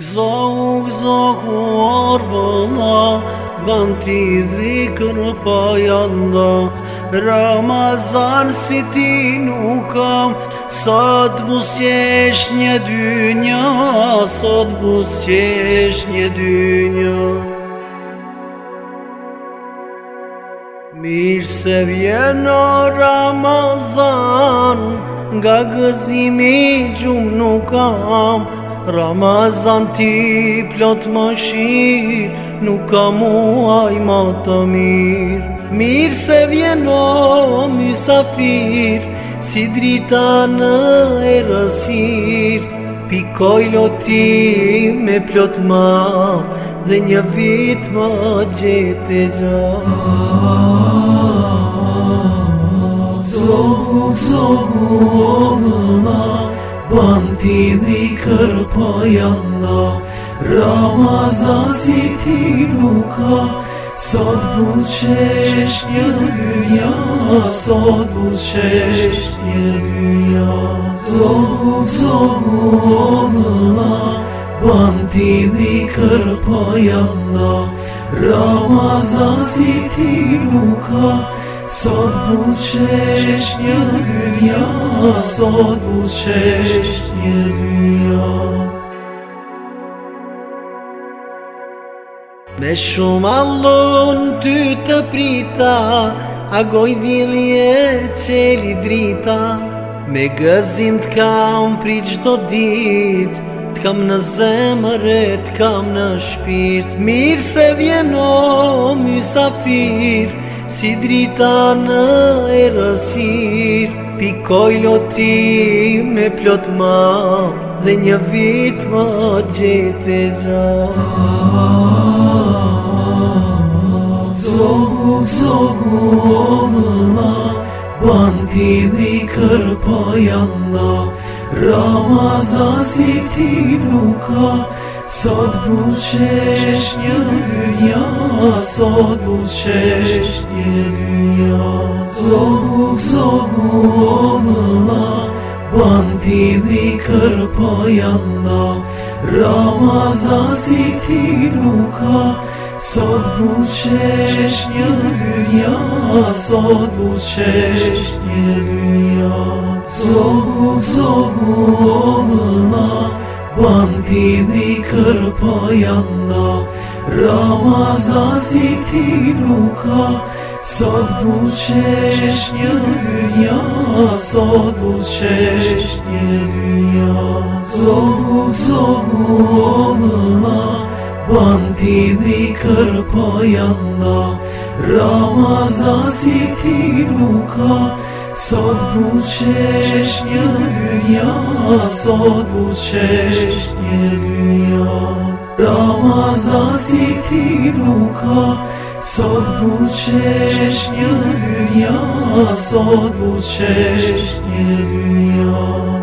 Gzau, gzau, kuar vëlla, ban t'i dhikër pa janda Ramazan si ti nuk kam, sa t'bus qesh një dynja Sa t'bus qesh një dynja Mirë se vjenë Ramazan, nga gëzimi gjumë nuk kam Ramazan ti plot më shirë, nuk ka muaj më të mirë Mirë se vjen o mjësafirë, si drita në e Pikoj loti me plot ma dhe një vit më gjete gja Zohu, zohu, o dhëma бантили карпаянна рамазаси тилука сод буд шешня дунья сод буд шешня дунья зогук зогук оғла бантили карпаянна рамазаси тилука Sot bull shesh një dynja Sot bull shesh një dynja Me shumë allon ty të prita A goj dhilje që li drita Me gëzim të kam prit qdo dit Të kam në zemër e kam në shpirt Mirë se vjeno, mjë safirë Si drita në erësir Pikoj loti me plot ma Dhe një vit më gjete gja Zohu, zohu, o vëlla Banti dhe kërpa janda Ramazan si ti nuk ka Sad bulşeş ya dünya Sad bulşeş ya dünya Zavuk zavuk oğluna Bandili kırpayanla Ramazan siti luka Sad bulşeş ya dünya Sad bulşeş ya dünya Zavuk zavuk oğluna Bandidi krpajanda Ramaza si ti luka Sot bulşeş një dünya Sot bulşeş një dünya Zogu zogu oğluna Bandidi krpajanda Ramaza si ti luka Sot buçesh një dynja Sot buçesh një dynja Ramazan si ti nuk Sot buçesh një dynja Sot buçesh një dynja